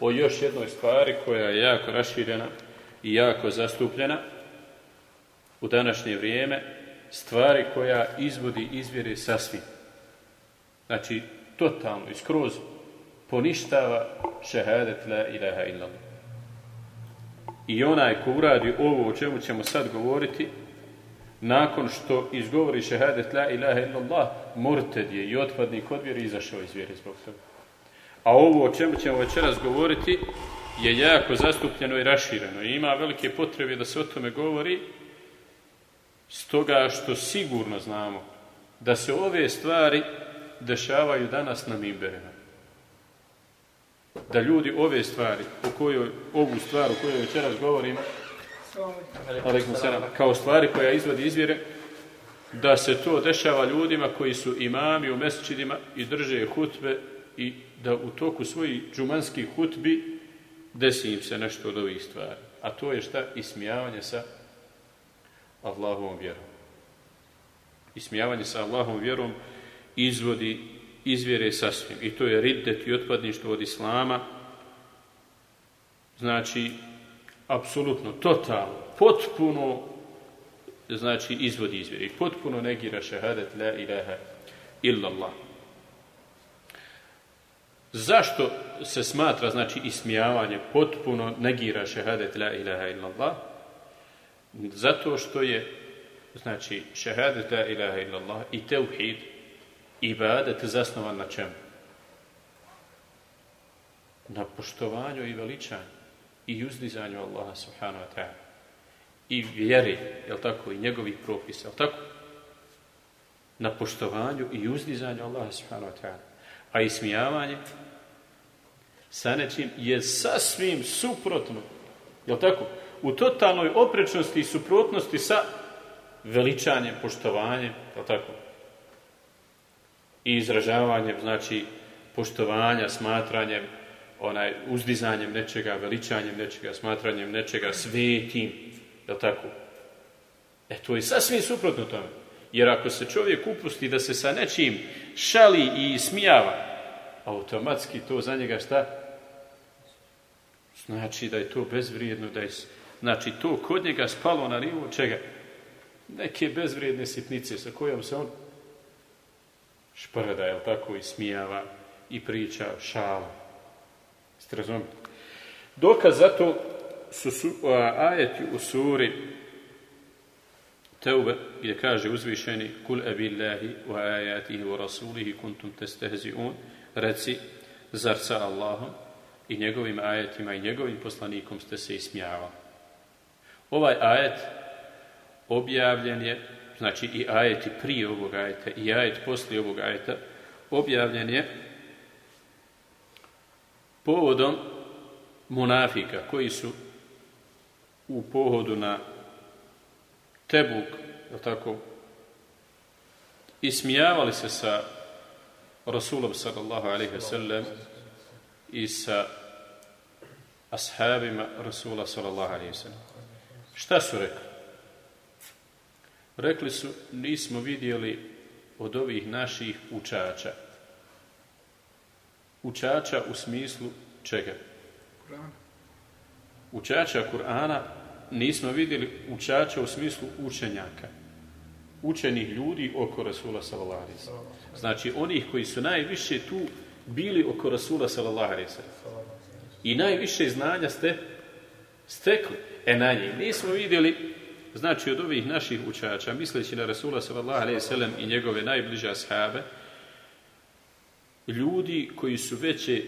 o još jednoj stvari koja je jako raširena i jako zastupljena u današnje vrijeme, stvari koja izvodi izvjere sasvim. Znači, totalno i skroz poništava šehadet la ilaha illallah. I onaj ko uradi ovo o čemu ćemo sad govoriti, nakon što izgovori šehadet la ilaha illallah, murted je i otpadnik od vjere izašao iz vjere zbog toga. A ovo o čemu ćemo večeras govoriti je jako zastupljeno i rašireno i ima velike potrebe da se o tome govori stoga što sigurno znamo da se ove stvari dešavaju danas na mimberima. Da ljudi ove stvari, o kojoj, ovu stvar o kojoj večeras govorimo, kao stvari koja izvodi izvjere, da se to dešava ljudima koji su imami u mesečidima i drže hutbe i da u toku svojih džumanskih hutbi desi im se nešto od ovih stvari. A to je šta? Ismijavanje sa Allahovom vjerom. Ismijavanje sa Allahovom vjerom izvodi izvjere sasvim. I to je riddet i otpadništvo od Islama. Znači, apsolutno, totalno, potpuno znači izvodi izvjere. I potpuno negira šehadet la ilaha illallah. Zašto se smatra, znači, ismijavanje potpuno negira šehadet la ilaha illallah? Zato što je, znači, šehadet la ilaha illallah i teuhid, ibadet zasnovan na čemu? Na poštovanju i veličanju i uzdizanju Allaha subhanahu wa ta'ala. I vjeri, jel tako, i njegovih propisa, jel tako? Na poštovanju i uzdizanju Allaha subhanahu wa ta'ala. A ismijavanje sa nečim je sasvim suprotno. Jel tako? U totalnoj oprečnosti i suprotnosti sa veličanjem, poštovanjem, jel tako? I izražavanjem, znači, poštovanja, smatranjem, onaj, uzdizanjem nečega, veličanjem nečega, smatranjem nečega, svetim, jel tako? E, to je sasvim suprotno tome. Jer ako se čovjek upusti da se sa nečim šali i smijava, automatski to za njega šta? Znači da je to bezvrijedno, da je, znači to kod njega spalo na nivo čega? Neke bezvrijedne sitnice sa kojom se on šprda, jel tako, i smijava i priča šala. Ste razumili? Dokaz za to su, su ajeti u suri Teube, gdje kaže uzvišeni Kul ebillahi wa ajatihi wa rasulihi kuntum testehzi'un reci, zar sa Allahom i njegovim ajetima i njegovim poslanikom ste se ismijavali. Ovaj ajet objavljen je, znači i ajeti prije ovog ajeta i ajet poslije ovog ajeta, objavljen je povodom monafika koji su u pohodu na Tebuk, je tako, ismijavali se sa Rasulom sallallahu alaihi sallam i sa ashabima Rasula sallallahu alaihi. Šta su rekli? Rekli su, nismo vidjeli od ovih naših učača. Učača u smislu čega? Učača Kur'ana nismo vidjeli učača u smislu učenjaka. Učenih ljudi oko Rasula sallallahu. Znači, onih koji su najviše tu bili oko Rasula sallallahu alaihi sallam. I najviše znanja ste stekli. E na njih nismo vidjeli, znači od ovih naših učača, misleći na Rasula sallallahu alaihi sallam i njegove najbliže ashabe, ljudi koji su veće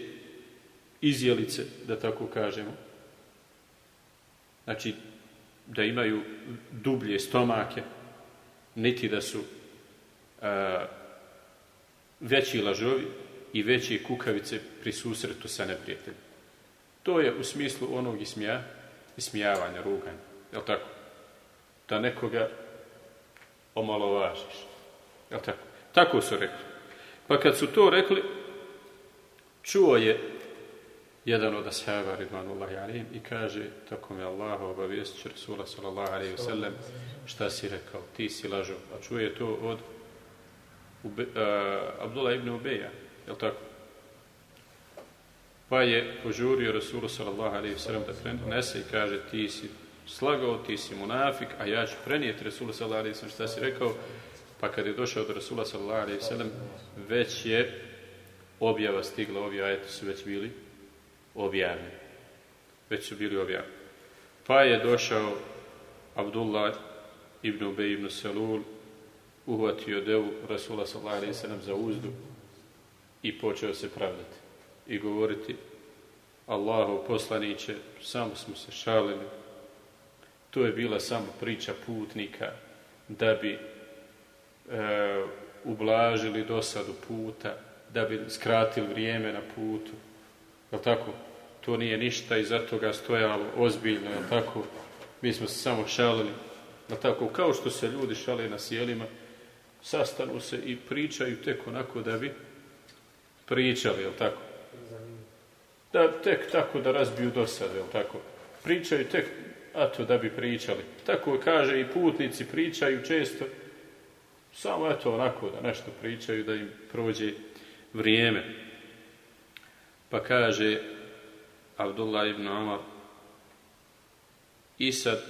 izjelice, da tako kažemo, znači da imaju dublje stomake, niti da su a, veći lažovi, i veće kukavice pri susretu sa neprijateljem. To je u smislu onog ismija, ismijavanja, ruganja. Jel tako? Da nekoga omalovažiš. Jel tako? Tako su rekli. Pa kad su to rekli, čuo je jedan od ashaba Ridvanullahi alim i kaže, tako mi Allah obavijest će Rasula sallallahu alaihi wa sallam, šta si rekao, ti si lažo. A čuje to od uh, Abdullah ibn Ubeja, Jel tako? Pa je požurio Rasulu sallallahu alaihi sallam da prenese i kaže ti si slagao, ti si munafik, a ja ću prenijeti Rasulu sallallahu alaihi sallam šta si rekao. Pa kad je došao do Rasula sallallahu alaihi sallam, već je objava stigla, ovi ajeti su već bili objavljeni. Već su bili objavljeni. Pa je došao Abdullah ibn Ubej ibn Salul, uhvatio devu Rasula sallallahu alaihi sallam za uzdu i počeo se pravdati i govoriti Allahu poslaniće, samo smo se šalili. To je bila samo priča putnika da bi e, ublažili dosadu puta, da bi skratili vrijeme na putu. Jel tako? To nije ništa i zato ga stojalo ozbiljno, jel tako? Mi smo se samo šalili. Jel tako? Kao što se ljudi šale na sjelima, sastanu se i pričaju tek onako da bi pričali, jel tako? Da tek tako da razbiju dosad, jel tako? Pričaju tek, a to da bi pričali. Tako kaže i putnici pričaju često, samo eto onako da nešto pričaju, da im prođe vrijeme. Pa kaže Abdullah ibn Omar, i sad,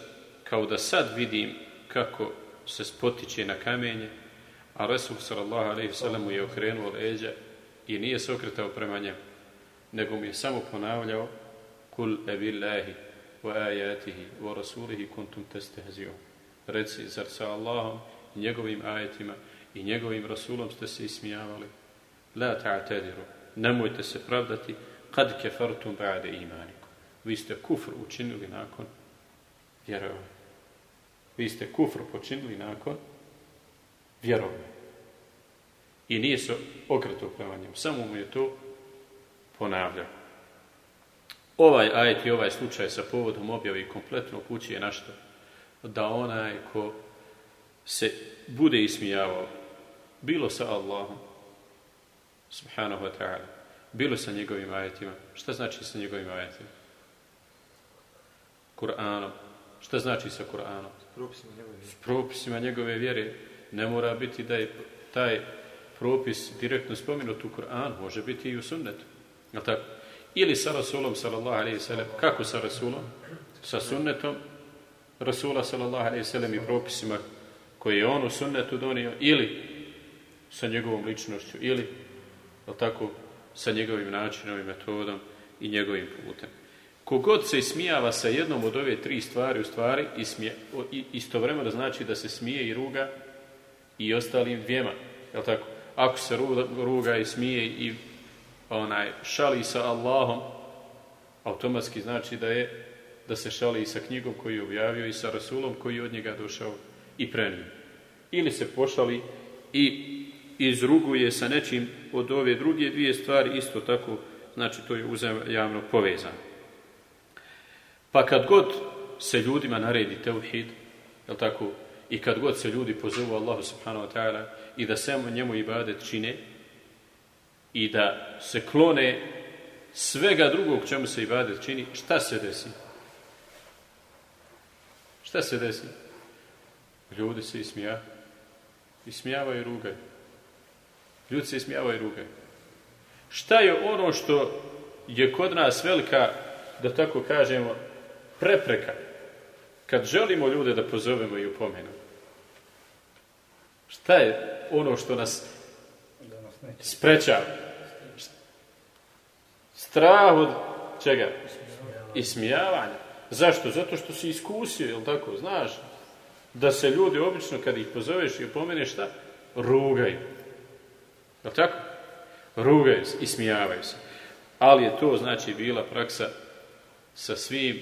kao da sad vidim kako se spotiče na kamenje, a Resul sallallahu alaihi je okrenuo leđa i nije se okretao prema njemu, nego mu je samo ponavljao kul ebillahi wa ajatihi wa rasulihi kuntum testehziju. Reci, zar sa Allahom i njegovim ajetima i njegovim rasulom ste se ismijavali? La ta'tadiru. Nemojte se pravdati kad kefartum ba'de imaniku. Vi ste kufr učinili nakon vjerovanja. Vi ste kufr počinili nakon vjerovanja. I nije se okretao prema njemu. Samo mu je to ponavljao. Ovaj ajet i ovaj slučaj sa povodom objavi kompletno je na što? Da onaj ko se bude ismijavao bilo sa Allahom subhanahu wa ta'ala bilo sa njegovim ajetima. Šta znači sa njegovim ajetima? Kur'anom. Šta znači sa Kur'anom? S propisima njegove vjere. Ne mora biti da je taj propis direktno spomenut u Kur'anu, može biti i u sunnetu. tako? Ili sa Rasulom, sallallahu alaihi sallam. Kako sa Rasulom? Sa sunnetom Rasula, sallallahu alaihi sallam i propisima koje je on u sunnetu donio, ili sa njegovom ličnošću, ili, tako, sa njegovim načinom i metodom i njegovim putem. Kogod se ismijava sa jednom od ove tri stvari, u stvari istovremeno znači da se smije i ruga i ostalim dvijema. Jel tako? Ako se ruga i smije i onaj šali sa Allahom, automatski znači da je da se šali i sa knjigom koju je objavio i sa Rasulom koji je od njega došao i prenio. Ili se pošali i izruguje sa nečim od ove druge dvije stvari, isto tako, znači to je uzajamno povezano. Pa kad god se ljudima naredi teuhid, jel tako, i kad god se ljudi pozovu Allahu subhanahu wa ta'ala i da samo njemu ibadet čine i da se klone svega drugog čemu se ibadet čini, šta se desi? Šta se desi? Ljudi se ismija, ismijavaju i rugaju. Ljudi se ismijavaju i rugaju. Šta je ono što je kod nas velika, da tako kažemo, prepreka kad želimo ljude da pozovemo i upomenemo? Šta je ono što nas sprečava? Strah od čega? Ismijavanja. Zašto? Zato što si iskusio, jel tako? Znaš da se ljudi obično kad ih pozoveš i upomeneš šta? Rugaju. Jel tako? Rugaju se, ismijavaju se. Ali je to znači bila praksa sa svim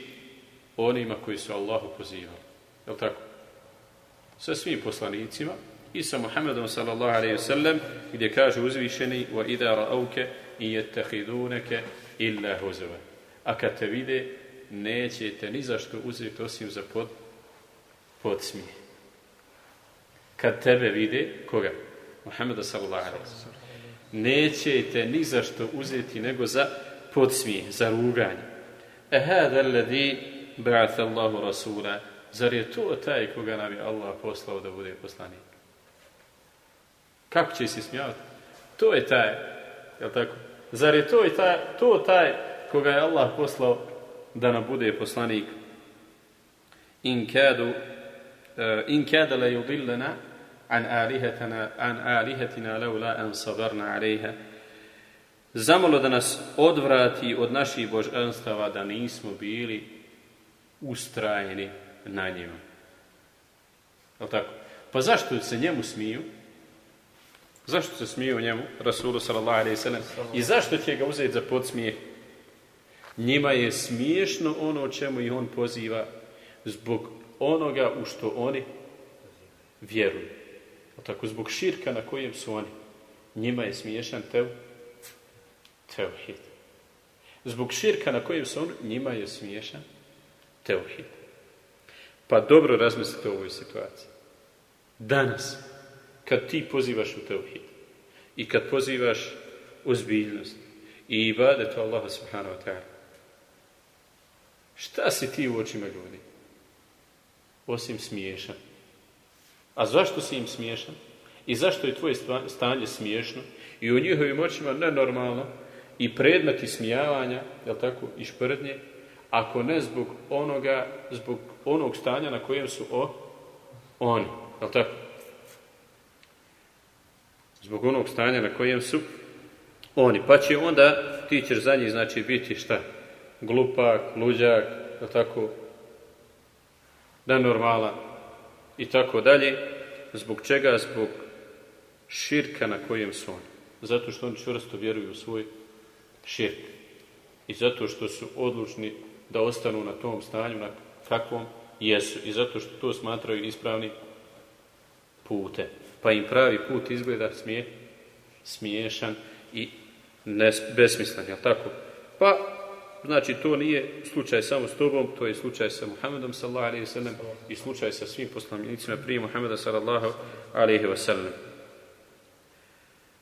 onima koji su Allahu pozivali. Jel tako? Sa svim poslanicima i sa Muhammedom sallallahu alaihi sallam gdje kaže uzvišeni wa idha ra'auke i jettehiduneke illa huzova. A kad te vide, nećete ni zašto uzeti osim za pod, podsmije. Kad tebe vide, koga? Muhammeda sallallahu alaihi sallam. Nećete ni zašto uzeti nego za podsmije, za ruganje. Ehada alladhi ba'atha Allahu rasula. Zar je to taj koga nam je Allah poslao da bude poslanik? Kako će se smijavati? To je taj, jel tako? Zar je to, i taj, to taj koga je Allah poslao da nam bude poslanik? In kadu, uh, in kada la yudillana an alihatana, an alihatina laula an sabarna alaiha. Zamolo da nas odvrati od naših božanstava da nismo bili ustrajeni na njima. Je tako? Pa zašto se njemu smiju? Zašto se smiju njemu, Rasulu sallallahu alaihi sallam? I zašto će ga uzeti za podsmijeh? Njima je smiješno ono o čemu ih on poziva zbog onoga u što oni vjeruju. Tako, zbog širka na kojem su oni. Njima je smiješan tev, tevhid. Zbog širka na kojem su oni, njima je smiješan tevhid. Pa dobro razmislite o ovoj situaciji. Danas, kad ti pozivaš u tevhid i kad pozivaš ozbiljnost i ibadetu Allaha subhanahu wa ta'ala, šta si ti u očima ljudi? Osim smiješan. A zašto si im smiješan? I zašto je tvoje stanje smiješno? I u njihovim očima nenormalno i predmeti smijavanja, jel tako, i šprdnje, ako ne zbog onoga, zbog onog stanja na kojem su o, oni, jel tako? Zbog onog stanja na kojem su oni. Pa će onda, ti ćeš za njih, znači, biti šta? Glupak, luđak, tako? Nenormalan, i tako dalje. Zbog čega? Zbog širka na kojem su oni. Zato što oni čvrsto vjeruju u svoj širk. I zato što su odlučni da ostanu na tom stanju na kakvom jesu. I zato što to smatraju ispravni pute. Pa im pravi put izgleda smije, smiješan i besmislen. Jel tako? Pa Znači, to nije slučaj samo s tobom, to je slučaj sa Muhammedom sallallahu alaihi sallam i slučaj sa svim poslanicima prije Muhammeda sallallahu alaihi wa sallam.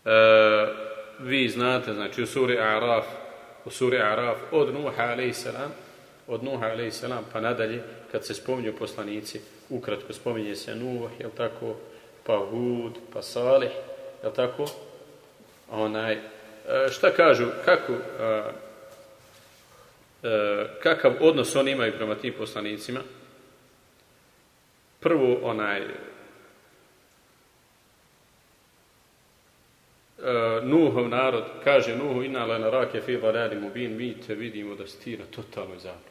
E, vi znate, znači, u suri Araf, u suri Araf, od Nuha alaihi sallam, od Nuha alaihi sallam pa nadalje, kad se spominju poslanici, ukratko spominje se Nuh, jel tako, pa Hud, pa Salih, jel tako, onaj, e, šta kažu, kako, a, E, kakav odnos oni imaju prema tim poslanicima. Prvo, onaj, e, Nuhov narod kaže Nuhu inna la narake fi dalali mubin mi te vidimo da si ti na totalnoj zabludi.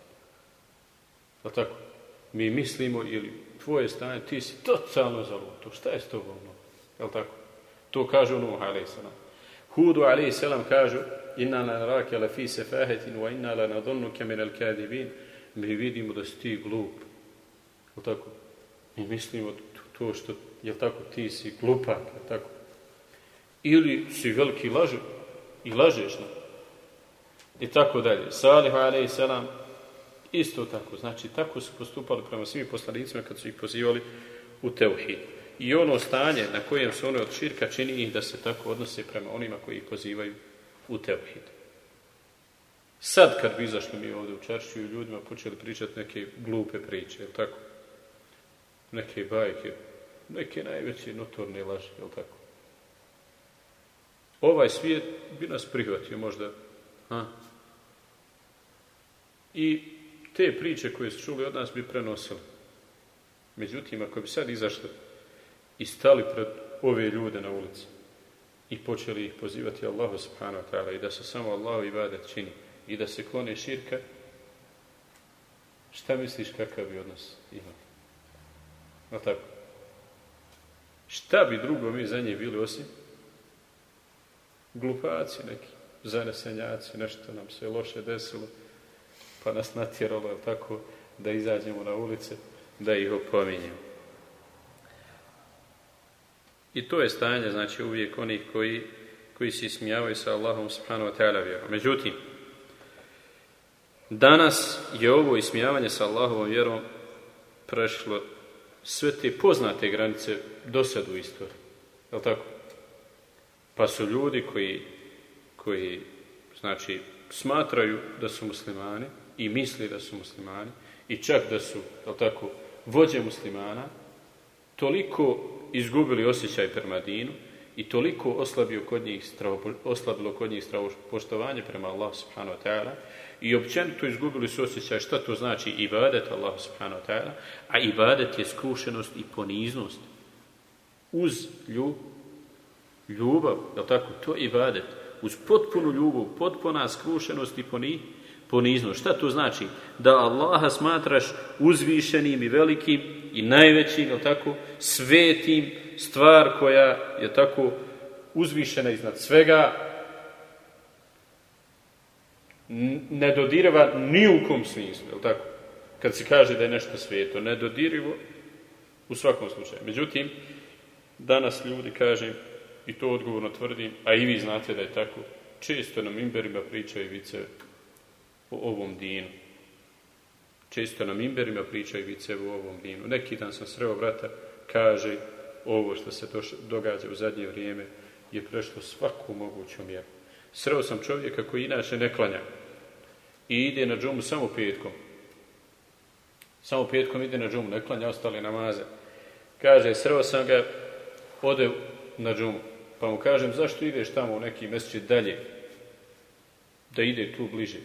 Tako? Mi mislimo ili tvoje stanje ti si totalno zaluto. Šta je s tobom? Jel tako? To kažu Nuh a.s. Hudu a.s. kažu inna la narake la fi sefahetin wa inna la nadonnuke min al kadibin mi vidimo da si ti glup je tako mi mislimo to što je tako ti si glupak je tako ili si veliki lažu i lažeš na i tako dalje Salih salam isto tako znači tako su postupali prema svim poslanicima kad su ih pozivali u teuhid i ono stanje na kojem su one od širka čini ih da se tako odnose prema onima koji ih pozivaju u tevhid. Sad kad bi izašli mi ovdje u čaršću i ljudima počeli pričati neke glupe priče, je tako? Neke bajke, neke najveće notorne laži, je tako? Ovaj svijet bi nas prihvatio možda. Ha? I te priče koje su čuli od nas bi prenosili. Međutim, ako bi sad izašli i stali pred ove ljude na ulici, i počeli ih pozivati Allahu subhanahu wa ta'ala i da se samo Allahu ibadet čini i da se klone širka, šta misliš kakav bi odnos imali? No tako. Šta bi drugo mi za nje bili osim glupaci neki, zanesenjaci, nešto nam se loše desilo, pa nas natjeralo, tako, da izađemo na ulice, da ih opominjemo. I to je stanje, znači, uvijek onih koji, koji se ismijavaju sa Allahom subhanahu wa ta'ala vjerom. Međutim, danas je ovo ismijavanje sa Allahovom vjerom prešlo sve te poznate granice do sad u istoriji. Je li tako? Pa su ljudi koji, koji znači, smatraju da su muslimani i misli da su muslimani i čak da su, je li tako, vođe muslimana, toliko izgubili osjećaj prema dinu i toliko oslabio kod njih oslabilo kod njih poštovanje prema Allah subhanahu wa ta'ala i općenito izgubili su osjećaj šta to znači ibadet Allah subhanahu wa ta'ala, a ibadet je skrušenost i poniznost. Uz ljubav, ljubav, je tako? To ibadet. Uz potpunu ljubav, potpuna skrušenost i poniznost. Šta to znači? Da Allaha smatraš uzvišenim i velikim i najvećim, je tako? Svetim, stvar koja je tako uzvišena iznad svega, ne dodiriva ni u kom smislu, je tako? Kad se kaže da je nešto sveto, nedodirivo u svakom slučaju. Međutim, danas ljudi, kažem, i to odgovorno tvrdim, a i vi znate da je tako, često nam imberima pričaju vice o ovom dinu. Često nam imberima pričaju vice o ovom dinu. Neki dan sam sreo brata, kaže, ovo što se događa u zadnje vrijeme je prešlo svaku moguću mjeru. Sreo sam čovjeka koji inače ne klanja i ide na džumu samo petkom. Samo petkom ide na džumu, ne klanja ostale namaze. Kaže, sreo sam ga, ode na džumu. Pa mu kažem, zašto ideš tamo u neki mjesec dalje? Da ide tu bliže.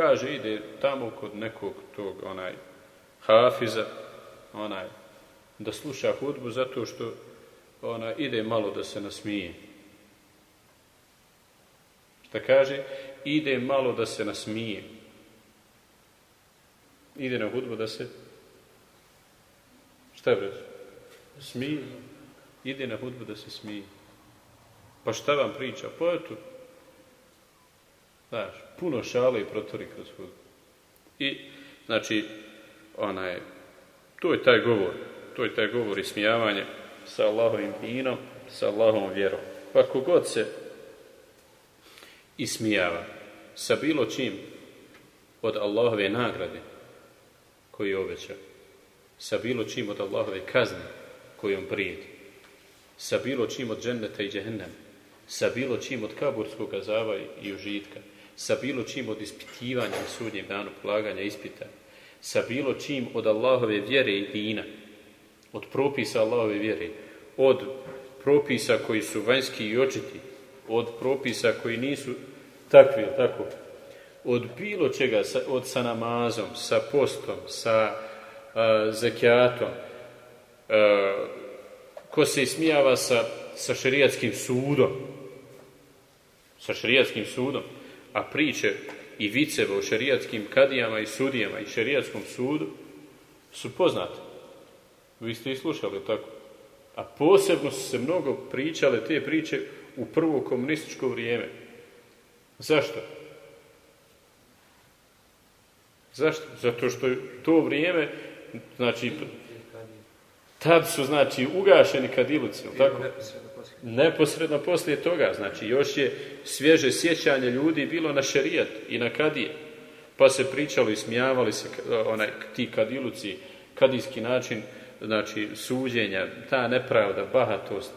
Kaže, ide tamo kod nekog tog, onaj, hafiza, onaj, da sluša hudbu zato što ona ide malo da se nasmije. Šta kaže? Ide malo da se nasmije. Ide na hudbu da se šta je Smije. Ide na hudbu da se smije. Pa šta vam priča? Pa eto, znaš, puno šale i protori kroz hudbu. I, znači, onaj, to je taj govor. To je taj govor smijavanje sa Allahovim dinom, sa Allahovom vjerom. Pa god se ismijava sa bilo čim od Allahove nagrade koji obeća, sa bilo čim od Allahove kazne kojom prijeti, sa bilo čim od dženneta i džehennema, sa bilo čim od kaburskog azava i užitka, sa bilo čim od ispitivanja na sudnjem danu, polaganja ispita, sa bilo čim od Allahove vjere i dina, od propisa Allahove vjere, od propisa koji su vanjski i očiti, od propisa koji nisu takvi, tako, od bilo čega, od sa namazom, sa postom, sa a, zakijatom, ko se ismijava sa, sa šerijatskim sudom, sa šerijatskim sudom, a priče i viceve o šerijatskim kadijama i sudijama i šerijatskom sudu su poznate. Vi ste i slušali tako. A posebno su se mnogo pričale te priče u prvo komunističko vrijeme. Zašto? Zašto? Zato što je to vrijeme, znači, tad su, znači, ugašeni kadiluci, tako? Neposredno poslije. toga, znači, još je svježe sjećanje ljudi bilo na šerijat i na kadije. Pa se pričalo i smijavali se onaj, ti kadiluci, kadijski način znači suđenja, ta nepravda, bahatost,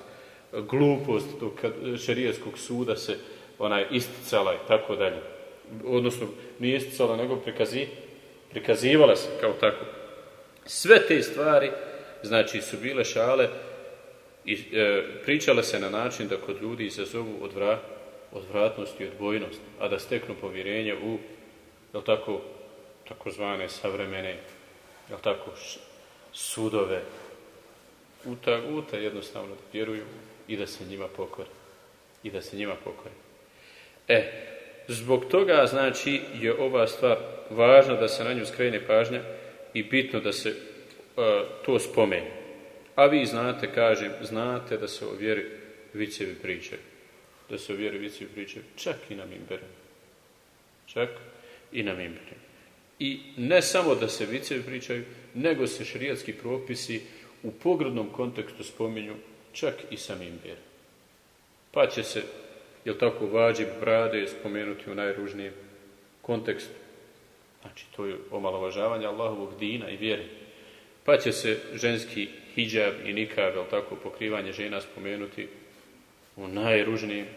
glupost tog šerijeskog suda se onaj isticala i tako dalje. Odnosno, nije isticala, nego prikazi, prikazivala se kao tako. Sve te stvari, znači, su bile šale i e, pričale se na način da kod ljudi izazovu odvra, odvratnost i odbojnost, a da steknu povjerenje u, jel tako, takozvane savremene, jel tako, sudove, u ta jednostavno da vjeruju i da se njima pokore. I da se njima pokore. E, zbog toga, znači, je ova stvar važna da se na nju skrene pažnja i bitno da se e, to spomene. A vi znate, kažem, znate da se o vjeri vicevi pričaju. Da se o vjeri vicevi pričaju. Čak i na mimberu. Čak i na mimberu. I ne samo da se vicevi pričaju, nego se šrijatski propisi u pogrodnom kontekstu spominju čak i samim vjer. Pa će se, jel tako, vađi brade spomenuti u najružnijem kontekstu. Znači, to je omalovažavanje Allahovog dina i vjere. Pa će se ženski hijab i nikab, jel tako, pokrivanje žena spomenuti u najružnijem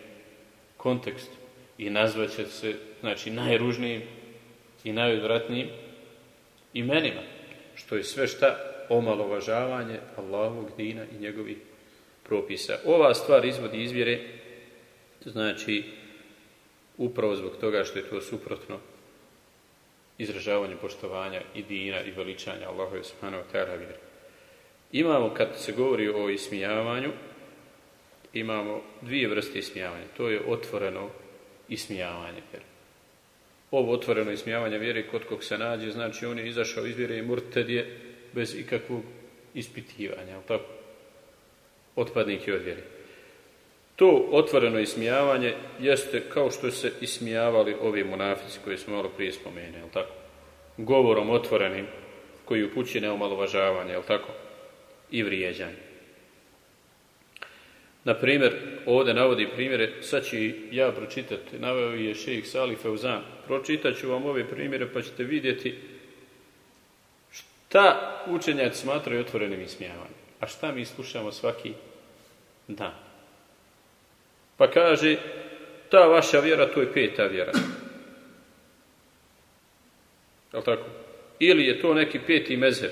kontekstu. I nazvat će se, znači, najružnijim i najodvratnijim imenima što je sve šta omalovažavanje Allahovog dina i njegovih propisa. Ova stvar izvodi izvjere, znači upravo zbog toga što je to suprotno izražavanju poštovanja i dina i veličanja Allahove subhanahu ta'ala vjeri. Imamo, kad se govori o ismijavanju, imamo dvije vrste ismijavanja. To je otvoreno ismijavanje vjeri. Ovo otvoreno ismijavanje vjeri kod kog se nađe, znači on je izašao iz vjere i murted je bez ikakvog ispitivanja, tako? Otpadnik je od vjeri. To otvoreno ismijavanje jeste kao što se ismijavali ovi munafici koji smo malo prije spomenuli, tako? Govorom otvorenim koji upući na omalovažavanje, jel tako? I vrijeđanje. Na primjer, ovdje navodi primjere, sad ću ja pročitati, naveo je šejih Salih Feuzan. Pročitat ću vam ove primjere pa ćete vidjeti šta učenjaci smatraju otvorenim ismijavanjem, a šta mi slušamo svaki dan. Pa kaže, ta vaša vjera, to je peta vjera. Ili je to neki peti mezer.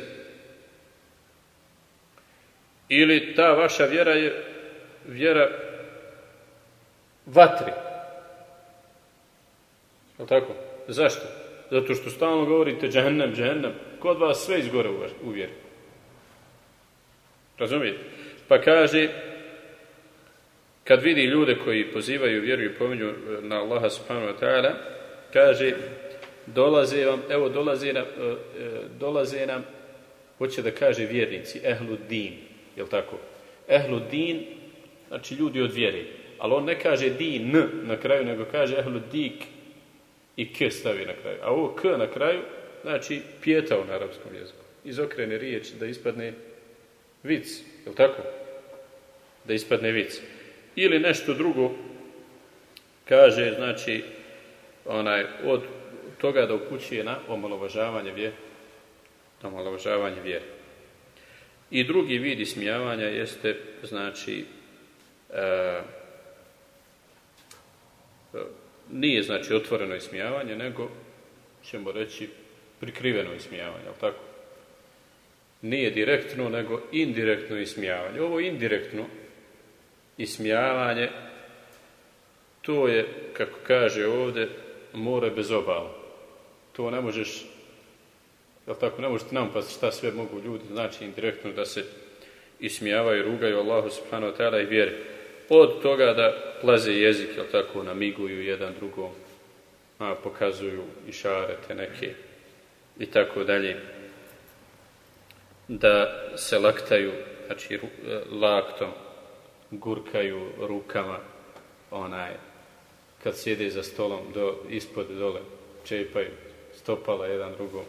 Ili ta vaša vjera je vjera vatri. Je tako? Zašto? Zato što stalno govorite džehennem, džehennem. Kod vas sve izgore u vjeri. Razumijete? Pa kaže, kad vidi ljude koji pozivaju vjeru i pominju e, na Allaha subhanahu wa ta'ala, kaže, dolaze vam, evo dolaze nam, e, e, dolaze nam, hoće da kaže vjernici, ehlu din, jel tako? Ehlu din, znači ljudi od vjere. Ali on ne kaže din na kraju, nego kaže ehlu dik i k stavi na kraju. A ovo k na kraju, znači pjetao na arapskom jeziku. Izokrene riječ da ispadne vic, jel tako? Da ispadne vic. Ili nešto drugo kaže, znači, onaj, od toga da upućuje na omalovažavanje vjere. Omalovažavanje vjere. I drugi vid ismijavanja jeste, znači, e, nije znači otvoreno ismijavanje, nego ćemo reći prikriveno ismijavanje, ali tako? Nije direktno, nego indirektno ismijavanje. Ovo indirektno ismijavanje, to je, kako kaže ovdje, more bez obala. To ne možeš, jel tako, ne možete nam pa šta sve mogu ljudi, znači indirektno da se ismijavaju, rugaju Allahu subhanahu wa ta'ala i vjeri. Od toga da plaze jezik, jel tako, namiguju jedan drugom, a, pokazuju i šarete neke i tako dalje. Da se laktaju, znači laktom, gurkaju rukama, onaj, kad sjede za stolom, do, ispod dole, čepaju stopala jedan drugom.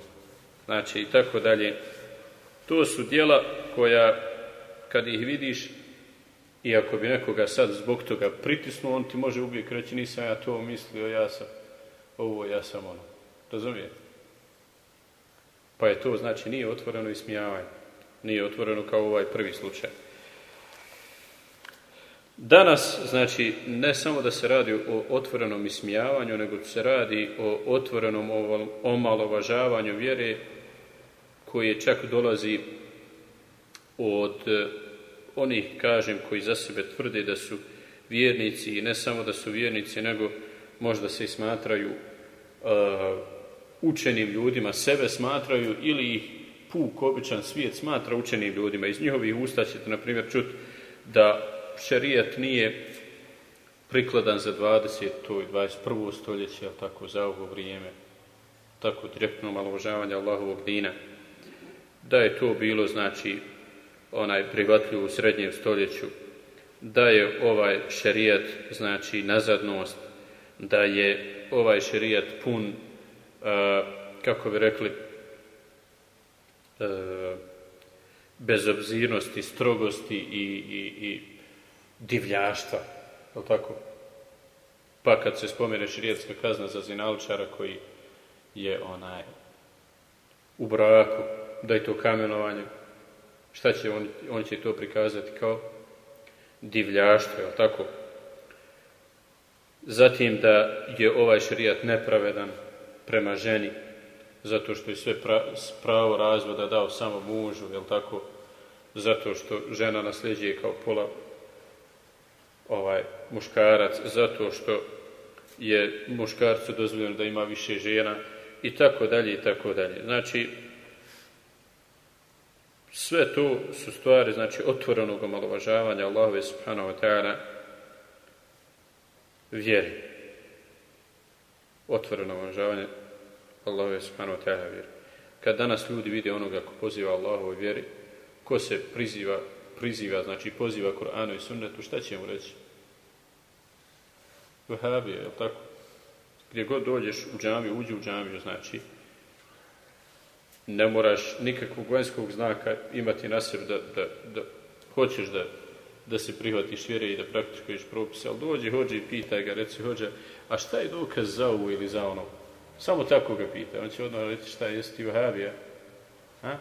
Znači, i tako dalje. To su dijela koja, kad ih vidiš, i ako bi nekoga sad zbog toga pritisnuo, on ti može uvijek reći, nisam ja to mislio, ja sam ovo, ja sam ono. Razumijete? Pa je to, znači, nije otvoreno ismijavanje. Nije otvoreno kao ovaj prvi slučaj. Danas, znači, ne samo da se radi o otvorenom ismijavanju, nego se radi o otvorenom omalovažavanju vjere koje čak dolazi od eh, onih, kažem, koji za sebe tvrde da su vjernici i ne samo da su vjernici, nego možda se i smatraju uh, učenim ljudima, sebe smatraju ili ih puk, običan svijet smatra učenim ljudima. Iz njihovih usta ćete, na primjer, čuti da šerijat nije prikladan za 20. i 21. stoljeće, ali tako za ovo vrijeme, tako direktno malovažavanje Allahovog dina, da je to bilo, znači, onaj prihvatljiv u srednjem stoljeću, da je ovaj šerijat, znači, nazadnost, da je ovaj šerijat pun, kako bi rekli, bezobzirnosti, strogosti i, i, i divljaštva, je tako? Pa kad se spomene širijatska kazna za zinalčara koji je onaj u braku, da je to kamenovanje, šta će on, on će to prikazati kao divljaštvo, je tako? Zatim da je ovaj šarijat nepravedan prema ženi, zato što je sve pravo razvoda dao samo mužu, je tako? Zato što žena nasljeđuje kao pola ovaj muškarac zato što je muškarcu dozvoljeno da ima više žena i tako dalje i tako dalje. Znači, sve to su stvari, znači, otvorenog omalovažavanja Allahove subhanahu wa ta'ala vjeri. Otvoreno omalovažavanje Allahove subhanahu wa ta'ala vjeri. Kad danas ljudi vide onoga ko poziva Allahove vjeri, ko se priziva, priziva, znači poziva Kur'anu i sunnetu, šta će mu reći? Vahabije, je tako? Gdje god dođeš u džamiju, uđi u džamiju, znači ne moraš nikakvog vanjskog znaka imati na sebi da, da, da hoćeš da, da se prihvatiš vjere i da praktikuješ propise, ali dođi, hođi i pitaj ga, reci hođa, a šta je dokaz za ovo ili za ono? Samo tako ga pita, on će odmah reći šta je ti vahabija. A?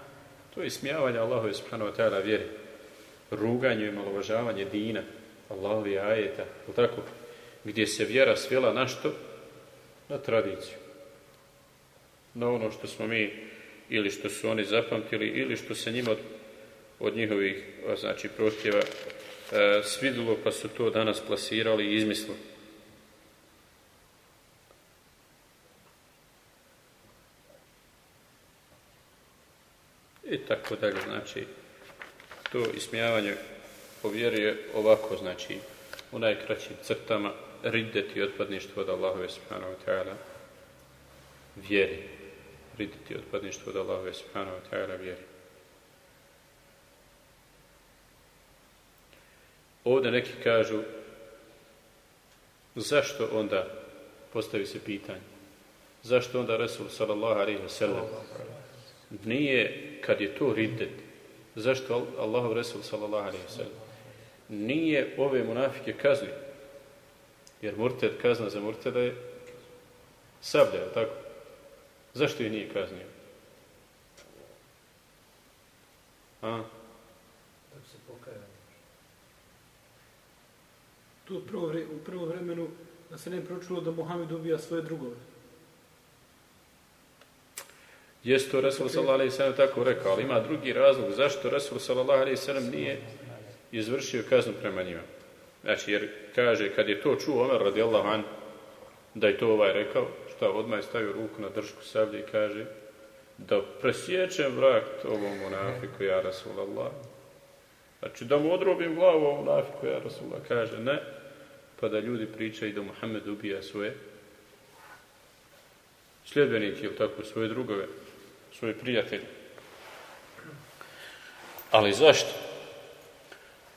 To je smijavanje Allahove subhanahu wa ta'ala vjeri. Ruganje i malovažavanje dina, Allahovi ajeta, je tako? Gdje se vjera svela na što? Na tradiciju. Na ono što smo mi ili što su oni zapamtili ili što se njima od, od njihovih znači prohtjeva e, svidilo pa su to danas plasirali i izmislili. I tako dalje, znači to ismijavanje po vjeri je ovako, znači u najkraćim crtama rideti otpadništvo od Allahove subhanahu wa ta'ala vjeri riditi otpadništvo od Allahove subhanahu wa ta'ala vjeri. Ovdje neki kažu zašto onda postavi se pitanje zašto onda Resul sallallahu alaihi wa nije kad je to riddet zašto Allahov Resul sallallahu alaihi wa nije ove munafike kazni jer murted kazna za murteda je sablja, tako? Zašto ih nije kaznio? A? Da se. Tu u prvo, vre, u prvo vremenu da se ne pročulo da Mohamed ubija svoje drugove. Jeste to Resul sallallahu alejhi tako rekao, ali ima drugi razlog zašto Resul sallallahu alejhi nije izvršio kaznu prema njima. Znači jer kaže kad je to čuo Omer radijallahu an da je to ovaj rekao, šta odmah je stavio ruku na držku sablje i kaže da presjećem vrak ovom monafiku ja Rasulallah. Znači da mu odrobim glavu ovom monafiku ja Rasulallah. Kaže ne, pa da ljudi pričaju da Muhammed ubija svoje sljedbenike ili tako, svoje drugove, svoje prijatelje. Ali zašto?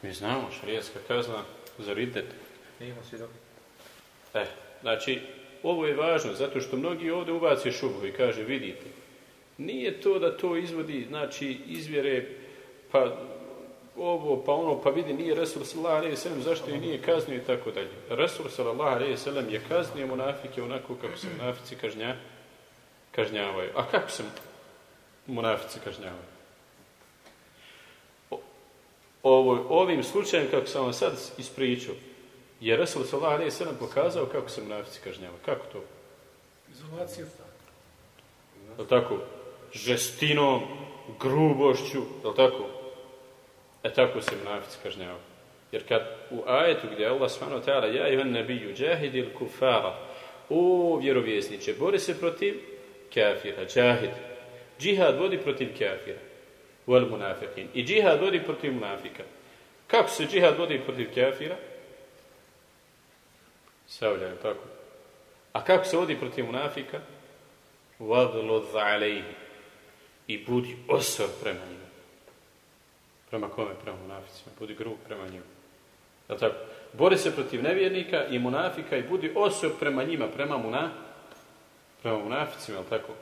Mi znamo šarijetska kazna za ridet. Nijemo svjedoki. E, znači, ovo je važno, zato što mnogi ovdje ubaci šubu i kaže, vidite, nije to da to izvodi, znači, izvjere, pa ovo, pa ono, pa vidi, nije Resul sallallahu alaihi sallam, zašto je nije kaznio i tako dalje. Resul sallallahu alaihi sallam je kaznio munafike onako kako se munafici kažnja, kažnjavaju. A kako se munafici kažnjavaju? O, ovim slučajem, kako sam vam sad ispričao, je Resul sallallahu alaihi sallam pokazao kako se munafici kažnjava. Kako to? Izolacija. Je tako? Žestinom, grubošću, je tako? E tako se munafici kažnjava. Jer kad u ajetu gdje Allah subhanahu ta'ala ja ivan nabiju džahidil kufara o vjerovjesniče, bori se protiv kafira, džahid. Džihad vodi protiv kafira. Wal munafiqin. I džihad vodi protiv munafika. Kako se džihad vodi protiv kafira? Savlja, tako? A kako se vodi protiv munafika? I budi osor prema njima. Prema kome? Prema munaficima. Budi grub prema njima. Tako? Bori se protiv nevjernika i munafika i budi osor prema njima, prema muna, prema munaficima, je tako?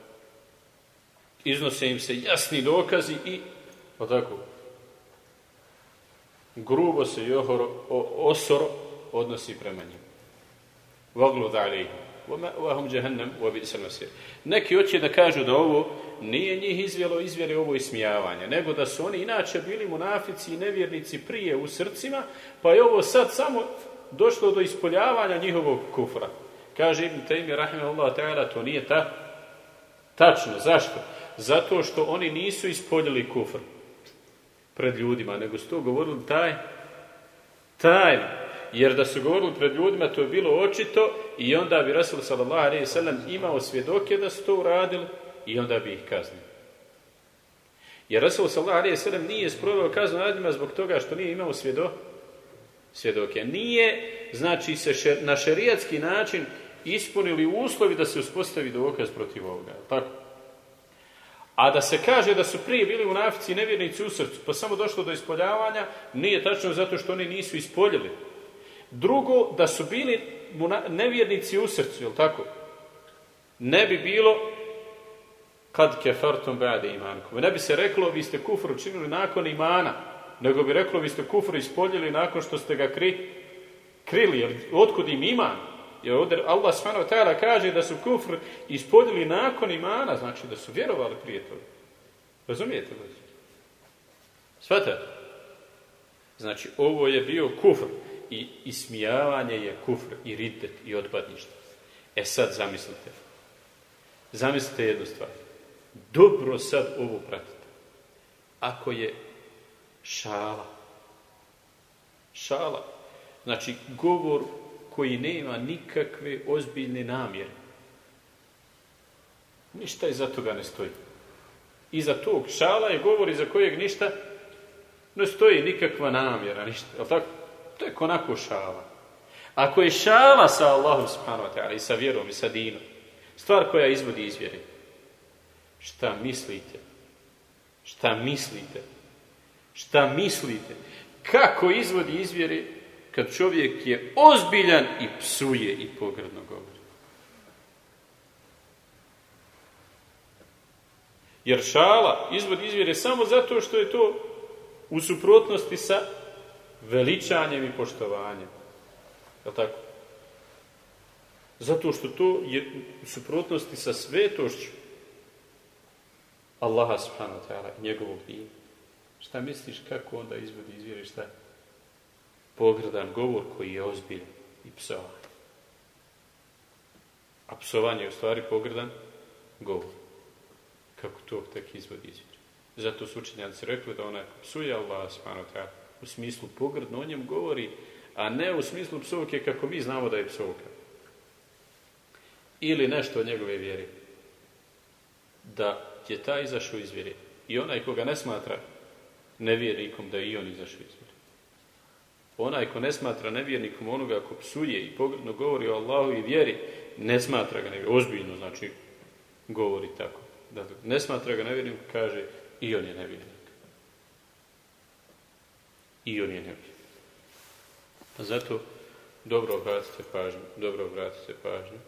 Iznose im se jasni dokazi i, tako? Grubo se i ohoro, osoro odnosi prema njima. Voglu dalih. Vahum masir. Neki hoće da kažu da ovo nije njih izvjelo izvjere ovo ismijavanje, nego da su oni inače bili munafici i nevjernici prije u srcima, pa je ovo sad samo došlo do ispoljavanja njihovog kufra. Kaže Ibn Taymi, rahimahullah ta'ala, to nije ta, tačno. Zašto? Zato što oni nisu ispoljili kufr pred ljudima, nego su to govorili taj, tajno. Jer da su govorili pred ljudima, to je bilo očito i onda bi Rasul sallallahu alaihi sallam imao svjedoke da su to uradili i onda bi ih kaznio. Jer Rasul sallallahu alaihi sallam nije sproveo kaznu nad zbog toga što nije imao svjedo, svjedoke. Nije, znači, se na šerijatski način ispunili uslovi da se uspostavi dokaz protiv ovoga. Tako? A da se kaže da su prije bili u nafici nevjernici u srcu, pa samo došlo do ispoljavanja, nije tačno zato što oni nisu ispoljili. Drugo, da su bili nevjernici u srcu, jel tako? Ne bi bilo kad kefartom bade imankom. Ne bi se reklo, vi ste kufru učinili nakon imana, nego bi reklo, vi ste kufru ispoljili nakon što ste ga kri, krili. Jer otkud im iman? Jer ovdje Allah subhanahu kaže da su kufr ispoljili nakon imana, znači da su vjerovali prije toga. Razumijete li? Svatate? Znači, ovo je bio kufr i ismijavanje je kufr i ritet i otpadništvo. E sad zamislite. Zamislite jednu stvar. Dobro sad ovo pratite. Ako je šala, šala, znači govor koji nema nikakve ozbiljne namjere. Ništa iza toga ne stoji. Iza tog šala je govor iza kojeg ništa ne stoji nikakva namjera, ništa. Jel tako? To je konako šala. Ako je šala sa Allahom subhanahu i sa vjerom i sa dinom, stvar koja izvodi iz vjere, šta mislite? Šta mislite? Šta mislite? Kako izvodi iz vjere kad čovjek je ozbiljan i psuje i pogrdno govori. Jer šala izvod izvjere samo zato što je to u suprotnosti sa veličanjem i poštovanjem. Je tako? Zato što to je u suprotnosti sa svetošću Allaha subhanahu wa ta'ala i njegovog dina. Šta misliš kako onda izvodi izvjere šta je? pogrdan govor koji je ozbiljan i psovanje. A psovanje je u stvari pogrdan govor. Kako to tek izvodi izvjeri. Zato su učenjaci rekli da onaj psuje Allah u smislu pogrdno o njem govori, a ne u smislu psovke kako mi znamo da je psovka. Ili nešto od njegove vjeri. Da je taj izašao iz vjeri. I onaj koga ne smatra nevjernikom da je i on izašao iz vjeri. Onaj ko ne smatra nevjernikom onoga ko psuje i pogredno govori o Allahu i vjeri, ne smatra ga nevjernikom. Ozbiljno, znači, govori tako. Dakle, ne smatra ga nevjernikom, kaže i on je nevjernik. I on je nevjernik. Pa zato dobro obratite pažnju, dobro obratite pažnju,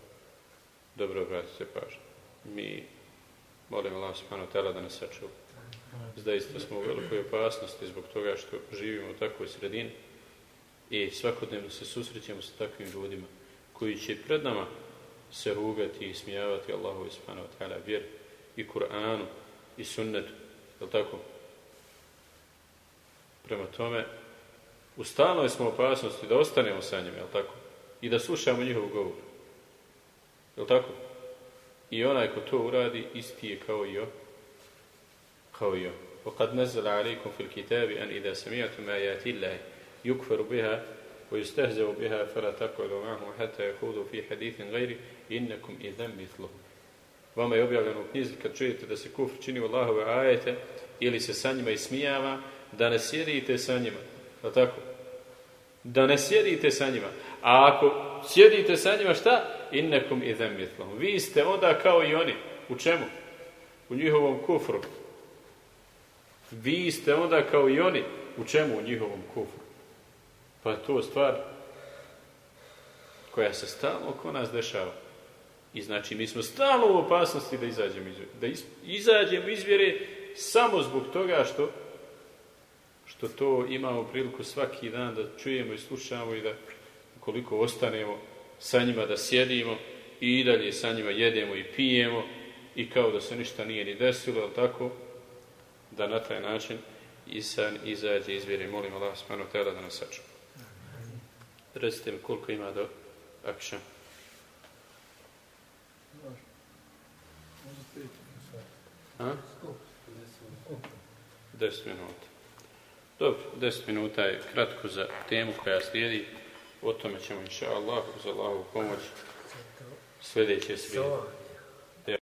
dobro obratite pažnju. Mi molim Allah subhanahu ta'ala da nas sačuva. Zaista smo u velikoj opasnosti zbog toga što živimo u takvoj sredini i svakodnevno se susrećemo sa takvim ljudima koji će pred nama se rugati i smijavati Allahu subhanahu ta'ala vjer i Kur'anu i sunnetu. Je tako? Prema tome, u stalnoj smo opasnosti da ostanemo sa njim, je tako? I da slušamo njihov govor. Je tako? I onaj ko to uradi, isti je kao i on. Kao i on. وقد نزل عليكم في الكتاب أن إذا سمعتم آيات الله يكفر بها ويستهزأ بها فلا تقعدوا معهم حتى يخوضوا في حديث غير إنكم إذا مثلهم Vama je objavljeno u knjizi kad čujete da se kufr čini Allahove ajete ili se sa njima ismijava, da ne sjedite sa njima. Da tako? Da ne sjedite sa njima. A ako sjedite sa njima, šta? Innekum idem mitlom. Vi ste onda kao i oni. U čemu? U njihovom kufru. Vi ste onda kao i oni. U čemu? U njihovom kufru. Pa je to stvar koja se stalno oko nas dešava. I znači mi smo stalno u opasnosti da izađemo iz, da izađemo iz vjere samo zbog toga što što to imamo priliku svaki dan da čujemo i slušamo i da koliko ostanemo sa njima da sjedimo i dalje sa njima jedemo i pijemo i kao da se ništa nije ni desilo, ali tako da na taj način Isan izađe iz vjere. Molim Allah subhanahu da nas sačuva. Recite mi koliko ima do akša. A? Deset minuta. Dobro, deset minuta je kratko za temu koja slijedi. o tome ćemo inša Allah, uz Allahovu pomoć, sljedeće svijet.